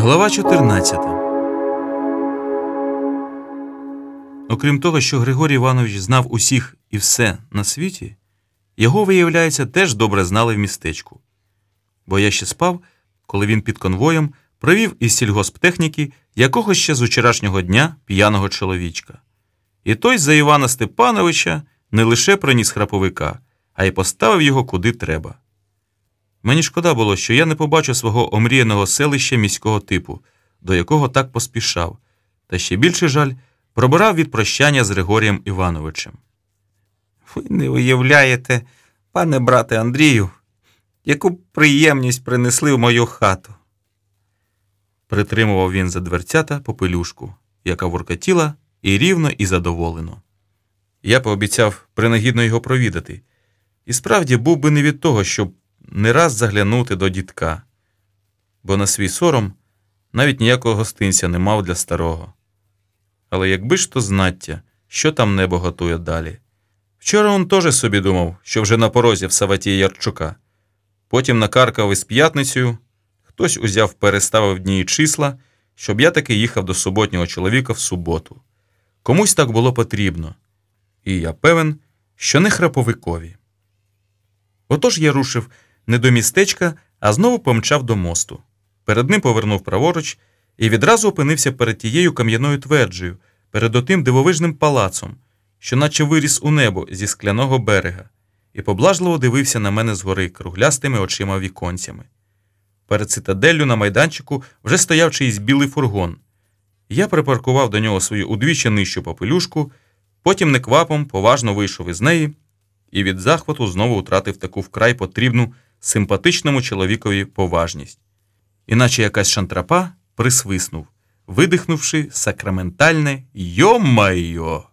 Глава 14. Окрім того, що Григорій Іванович знав усіх і все на світі, його, виявляється, теж добре знали в містечку. Бо я ще спав, коли він під конвоєм провів із сільгосптехніки якогось ще з вчорашнього дня п'яного чоловічка. І той за Івана Степановича не лише приніс храповика, а й поставив його куди треба. Мені шкода було, що я не побачив свого омріяного селища міського типу, до якого так поспішав, та ще більше жаль пробирав від прощання з Григорієм Івановичем. Ви не уявляєте, пане брате Андрію, яку приємність принесли в мою хату. Притримував він за дверцята попелюшку, яка воркотіла і рівно, і задоволено. Я пообіцяв принагідно його провідати, і справді був би не від того, щоб не раз заглянути до дітка, бо на свій сором навіть ніякого гостинця не мав для старого. Але якби ж то знаття, що там небо готує далі. Вчора он теж собі думав, що вже на порозі в Саватія Ярчука. Потім накаркав із п'ятницею, хтось узяв, переставив дні і числа, щоб я таки їхав до суботнього чоловіка в суботу. Комусь так було потрібно. І я певен, що не храповикові. Отож я рушив не до містечка, а знову помчав до мосту. Перед ним повернув праворуч і відразу опинився перед тією кам'яною тверджею, перед отим дивовижним палацом, що наче виріс у небо зі скляного берега, і поблажливо дивився на мене згори круглястими очима віконцями. Перед цитаделлю на майданчику вже стояв чийсь білий фургон. Я припаркував до нього свою удвічі нижчу попелюшку, потім неквапом поважно вийшов із неї і від захвату знову втратив таку вкрай потрібну симпатичному чоловікові поважність. Іначе якась шантрапа присвиснув, видихнувши сакраментальне Йо-майо!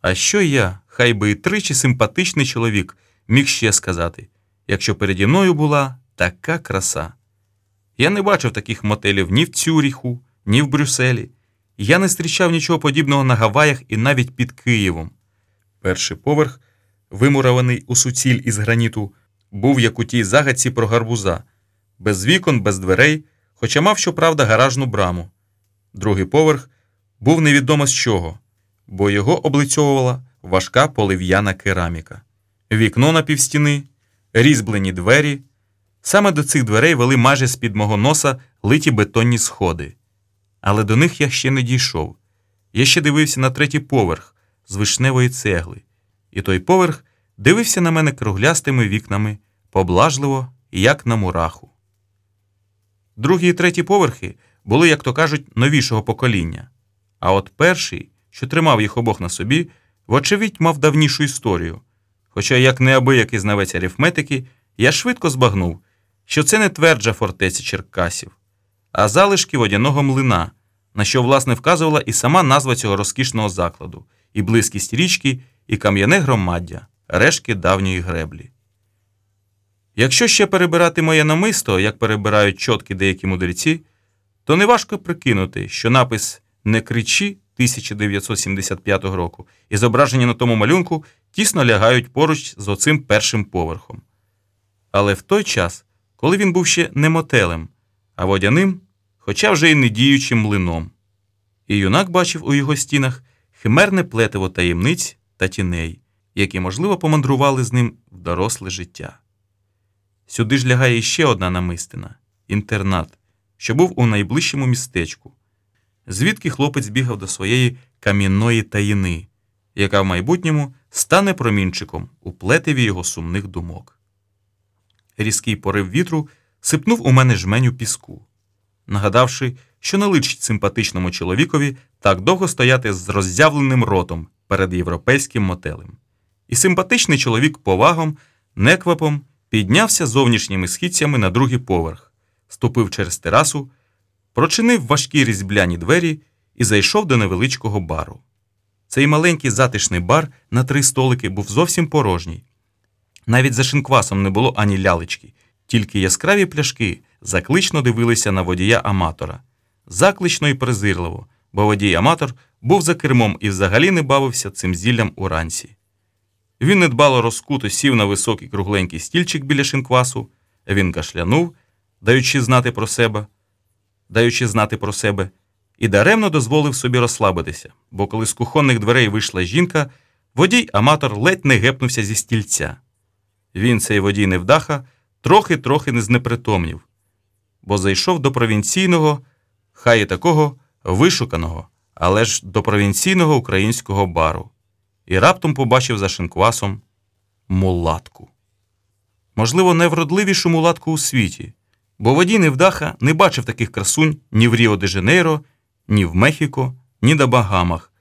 А що я, хай би і тричі симпатичний чоловік, міг ще сказати, якщо переді мною була така краса. Я не бачив таких мотелів ні в Цюріху, ні в Брюсселі. Я не зустрічав нічого подібного на Гаваях і навіть під Києвом. Перший поверх, вимурований у суціль із граніту, був як у тій загадці про гарбуза, без вікон, без дверей, хоча мав, щоправда, гаражну браму. Другий поверх був невідомо з чого, бо його облицьовувала важка полив'яна кераміка, вікно на півстіни, різьблені двері. Саме до цих дверей вели майже з-під мого носа литі бетонні сходи. Але до них я ще не дійшов. Я ще дивився на третій поверх з вишневої цегли, і той поверх дивився на мене круглястими вікнами, поблажливо, як на мураху. Другі і треті поверхи були, як то кажуть, новішого покоління. А от перший, що тримав їх обох на собі, вочевидь мав давнішу історію. Хоча, як неабиякий знавець арифметики, я швидко збагнув, що це не тверджа фортеця Черкасів, а залишки водяного млина, на що, власне, вказувала і сама назва цього розкішного закладу, і близькість річки, і кам'яне громаддя, решки давньої греблі. Якщо ще перебирати моє намисто, як перебирають чотки деякі мудріці, то неважко прикинути, що напис Не кричі 1975 року і зображення на тому малюнку тісно лягають поруч з оцим першим поверхом. Але в той час, коли він був ще не мотелем, а водяним, хоча вже й не діючим млином, і юнак бачив у його стінах химерне плетиво таємниць та тіней, які, можливо, помандрували з ним в доросле життя. Сюди ж лягає ще одна намистина інтернат, що був у найближчому містечку, звідки хлопець бігав до своєї кам'яної таїни, яка в майбутньому стане промінчиком у плетеві його сумних думок. Різкий порив вітру сипнув у мене жменю піску, нагадавши, що не личить симпатичному чоловікові так довго стояти з роззявленим ротом перед європейським мотелем. І симпатичний чоловік повагом, неквапом піднявся зовнішніми східцями на другий поверх, ступив через терасу, прочинив важкі різьбляні двері і зайшов до невеличкого бару. Цей маленький затишний бар на три столики був зовсім порожній. Навіть за шинквасом не було ані лялечки, тільки яскраві пляшки заклично дивилися на водія аматора. Заклично і презирливо, бо водій аматор був за кермом і взагалі не бавився цим зіллям уранці. Він недбало розкуто сів на високий кругленький стільчик біля шинквасу, він кашлянув, даючи знати про себе, даючи знати про себе, і даремно дозволив собі розслабитися, бо коли з кухонних дверей вийшла жінка, водій аматор ледь не гепнувся зі стільця. Він, цей водій невдаха, трохи-трохи не знепритомнів, бо зайшов до провінційного, хай і такого вишуканого, але ж до провінційного українського бару, і раптом побачив за шинквасом мулатку. Можливо, найвродливішу мулатку у світі, бо водій невдаха не бачив таких красунь ні в Ріо-де-Жанейро, ні в Мехіко, ні на Багамах,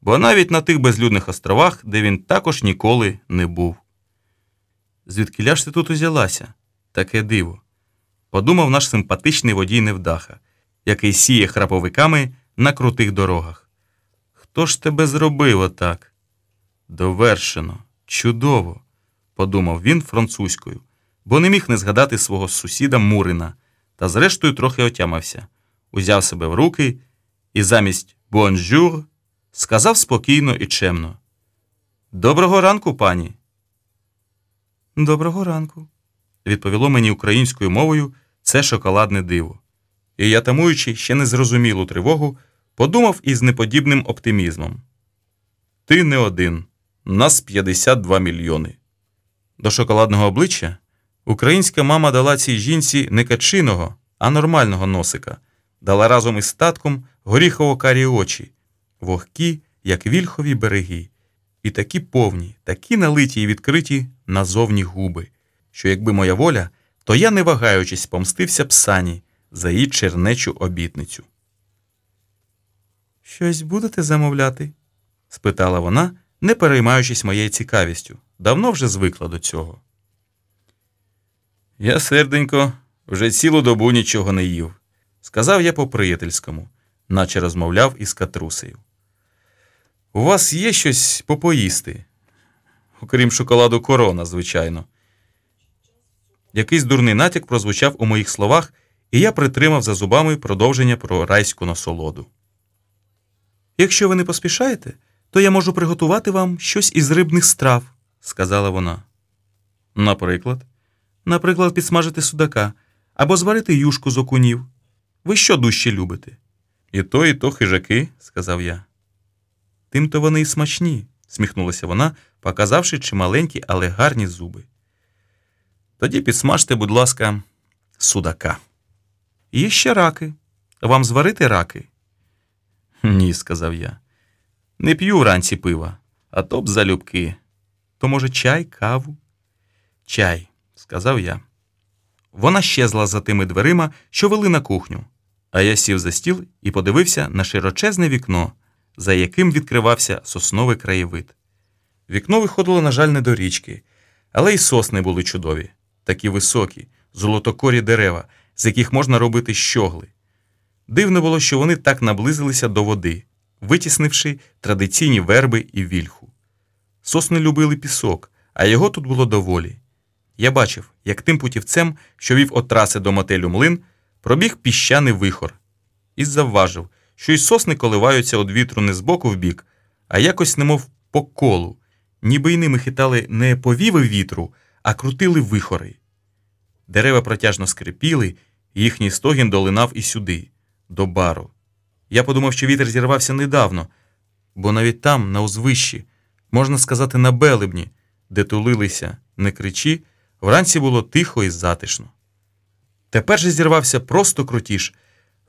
бо навіть на тих безлюдних островах, де він також ніколи не був. Звідки ж ти тут узялася? Таке диво. Подумав наш симпатичний водій невдаха, який сіє храповиками на крутих дорогах. Хто ж тебе зробив отак? Довершено, чудово, подумав він французькою, бо не міг не згадати свого сусіда Мурина, та зрештою трохи отямився, узяв себе в руки і замість «бонжур» сказав спокійно і чемно. Доброго ранку, пані. Доброго ранку, відповіло мені українською мовою це шоколадне диво. І я, тамуючи ще незрозумілу тривогу, подумав із неподібним оптимізмом. Ти не один, нас 52 мільйони. До шоколадного обличчя українська мама дала цій жінці не качиного, а нормального носика, дала разом із статком горіхово карі очі, вогкі, як вільхові береги, і такі повні, такі налиті і відкриті назовні губи, що якби моя воля, то я, не вагаючись, помстився псані за її чернечу обітницю. Щось будете замовляти? спитала вона, не переймаючись моєю цікавістю, давно вже звикла до цього. Я, серденько, вже цілу добу нічого не їв, сказав я по-приятельському, наче розмовляв із катрусею. У вас є щось попоїсти, окрім шоколаду корона, звичайно. Якийсь дурний натяк прозвучав у моїх словах, і я притримав за зубами продовження про райську насолоду. Якщо ви не поспішаєте, то я можу приготувати вам щось із рибних страв, сказала вона. Наприклад, наприклад, підсмажити судака або зварити юшку з окунів. Ви що дужче любите? І то, і то хижаки, сказав я. Тим-то вони й смачні, сміхнулася вона, показавши чималенькі, але гарні зуби. Тоді підсмажте, будь ласка, судака. Є ще раки. Вам зварити раки? Ні, сказав я. Не п'ю вранці пива, а то б залюбки. То, може, чай, каву? Чай, сказав я. Вона щезла за тими дверима, що вели на кухню, а я сів за стіл і подивився на широчезне вікно, за яким відкривався сосновий краєвид. Вікно виходило, на жаль, не до річки, але й сосни були чудові, такі високі, золотокорі дерева, з яких можна робити щогли. Дивно було, що вони так наблизилися до води, витіснивши традиційні верби і вільху. Сосни любили пісок, а його тут було доволі. Я бачив, як тим путівцем, що вів от траси до мотелю млин, пробіг піщаний вихор, і завважив, що й сосни коливаються від вітру не збоку в бік, а якось немов по колу, ніби й ними хитали не повіви вітру, а крутили вихори. Дерева протяжно скрипіли, і їхній стогін долинав і сюди, до бару. Я подумав, що вітер зірвався недавно, бо навіть там, на узвищі, можна сказати, на белебні, де тулилися не кричі, вранці було тихо і затишно. Тепер же зірвався просто крутіш.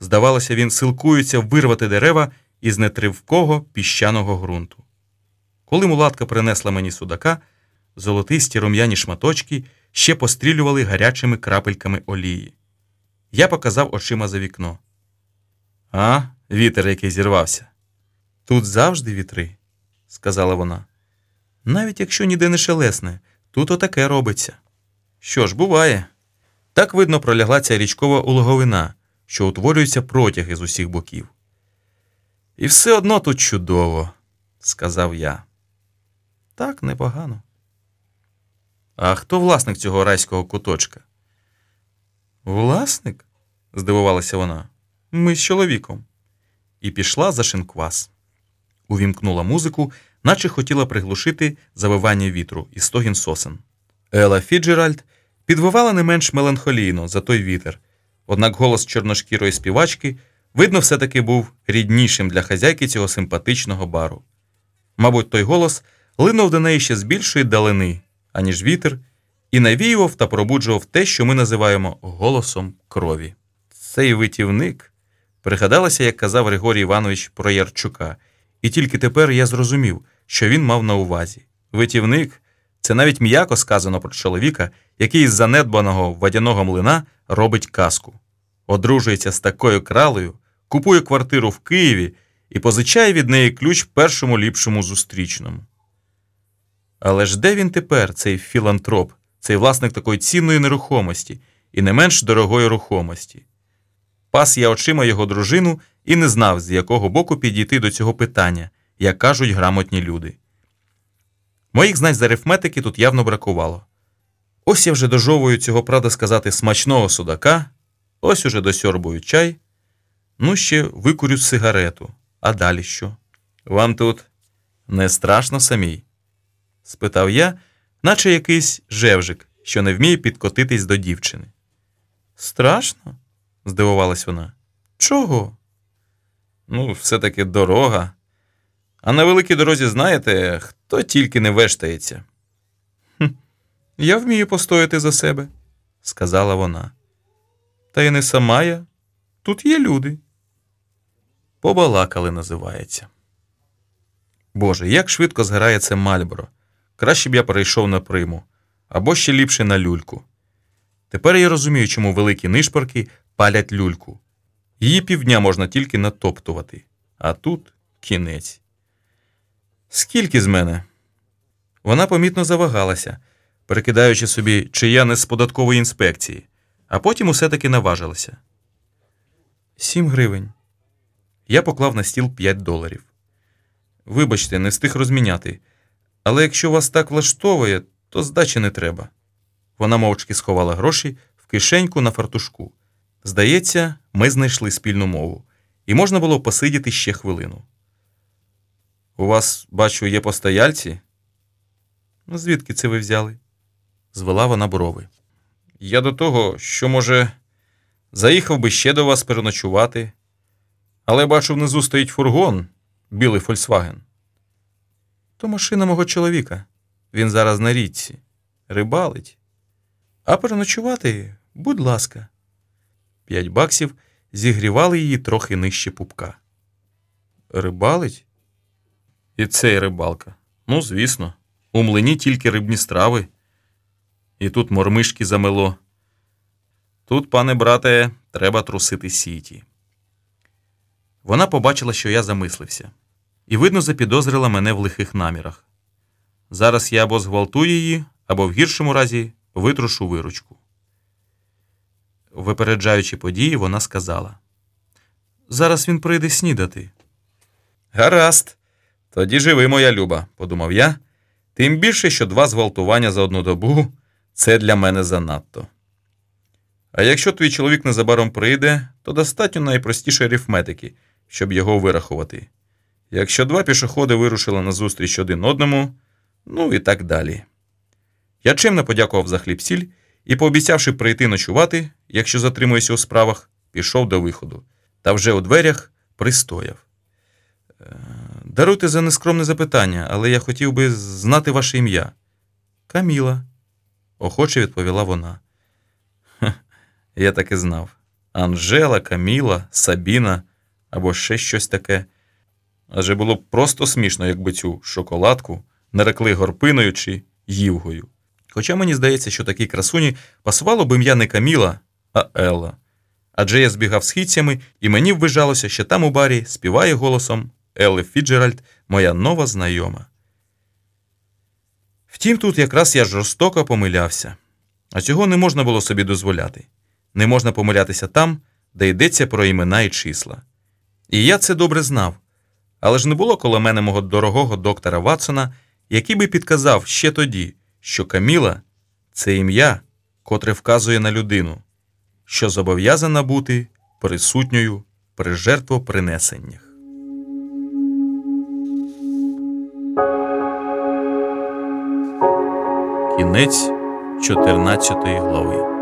Здавалося, він силкується вирвати дерева із нетривкого піщаного ґрунту. Коли мулатка принесла мені судака, золотисті рум'яні шматочки ще пострілювали гарячими крапельками олії. Я показав очима за вікно. А, вітер, який зірвався. Тут завжди вітри, сказала вона. Навіть якщо ніде не шелесне, тут отаке робиться. Що ж, буває. Так видно пролягла ця річкова улоговина, що утворюється протяги з усіх боків. І все одно тут чудово, сказав я. Так, непогано. А хто власник цього райського куточка? Власник? здивувалася вона. Ми з чоловіком. І пішла за шинквас. Увімкнула музику, наче хотіла приглушити завивання вітру і стогін сосен. Ела Фіджеральд підвивала не менш меланхолійно за той вітер. Однак голос чорношкірої співачки, видно, все-таки був ріднішим для хазяйки цього симпатичного бару. Мабуть, той голос линув до неї ще з більшої далини, аніж вітер, і навіював та пробуджував те, що ми називаємо голосом крові. Цей витівник пригадалося, як казав Григорій Іванович про Ярчука, і тільки тепер я зрозумів, що він мав на увазі. Витівник це навіть м'яко сказано про чоловіка, який з занедбаного водяного млина робить казку, одружується з такою кралею, купує квартиру в Києві і позичає від неї ключ першому ліпшому зустрічному. Але ж де він тепер, цей філантроп, цей власник такої цінної нерухомості і не менш дорогої рухомості? Пас я очима його дружину і не знав, з якого боку підійти до цього питання, як кажуть грамотні люди. Моїх знань з арифметики тут явно бракувало. Ось я вже дожовую цього, правда сказати, смачного судака, ось уже досьорбую чай, ну ще викурю сигарету. А далі що? Вам тут не страшно самій? спитав я, наче якийсь жевжик, що не вміє підкотитись до дівчини. Страшно? Здивувалась вона. Чого? Ну, все-таки дорога. А на великій дорозі, знаєте, хто тільки не вештається. «Хм, Я вмію постояти за себе, сказала вона. Та й не сама я. Тут є люди. Побалакали, називається. Боже, як швидко згорає це Мальборо. Краще б я перейшов на приму, або ще ліпше на люльку. Тепер я розумію, чому великі нишпорки палять люльку. Її півдня можна тільки натоптувати, а тут кінець. Скільки з мене? Вона помітно завагалася, перекидаючи собі, чи я не з податкової інспекції, а потім усе таки наважилася. Сім гривень. Я поклав на стіл п'ять доларів. Вибачте, не встиг розміняти, але якщо вас так влаштовує, то здачі не треба. Вона мовчки сховала гроші в кишеньку на фартушку. Здається, ми знайшли спільну мову, і можна було посидіти ще хвилину. У вас, бачу, є постояльці? Ну, звідки це ви взяли? звела вона брови. Я до того, що, може, заїхав би ще до вас переночувати, але бачу, внизу стоїть фургон, білий Фольксваген. То машина мого чоловіка. Він зараз на річці. Рибалить. А переночувати, будь ласка. П'ять баксів зігрівали її трохи нижче пупка. Рибалить? І цей рибалка. Ну, звісно, у млині тільки рибні страви. І тут мормишки замело. Тут, пане брате, треба трусити сіті. Вона побачила, що я замислився, і, видно, запідозрила мене в лихих намірах. Зараз я або зґвалтую її, або в гіршому разі витрушу виручку. Випереджаючи події, вона сказала: Зараз він прийде снідати. Гаразд, тоді живи, моя люба, подумав я. Тим більше, що два зґвалтування за одну добу це для мене занадто. А якщо твій чоловік незабаром прийде, то достатньо найпростішої арифметики, щоб його вирахувати. Якщо два пішоходи вирушили назустріч один одному, ну і так далі. Я чимно подякував за хліб сіль і, пообіцявши прийти ночувати, якщо затримуюся у справах, пішов до виходу та вже у дверях пристояв. «Е, Даруйте за нескромне запитання, але я хотів би знати ваше ім'я. Каміла, охоче відповіла вона. «Хе, Я так і знав. Анжела, Каміла, Сабіна або ще щось таке. Адже було б просто смішно, якби цю шоколадку нарекли горпиною чи ївгою. Хоча мені здається, що такій красуні пасувало б ім'я не Каміла, а Елла. Адже я збігав з хітцями, і мені ввижалося, що там у барі співає голосом Елли Фіджеральд, моя нова знайома. Втім, тут якраз я жорстоко помилявся, а цього не можна було собі дозволяти. Не можна помилятися там, де йдеться про імена і числа. І я це добре знав, але ж не було коло мене мого дорогого доктора Ватсона, який би підказав ще тоді, що Каміла це ім'я, котре вказує на людину, що зобов'язана бути присутньою при жертвопринесеннях. Кінець 14 глави.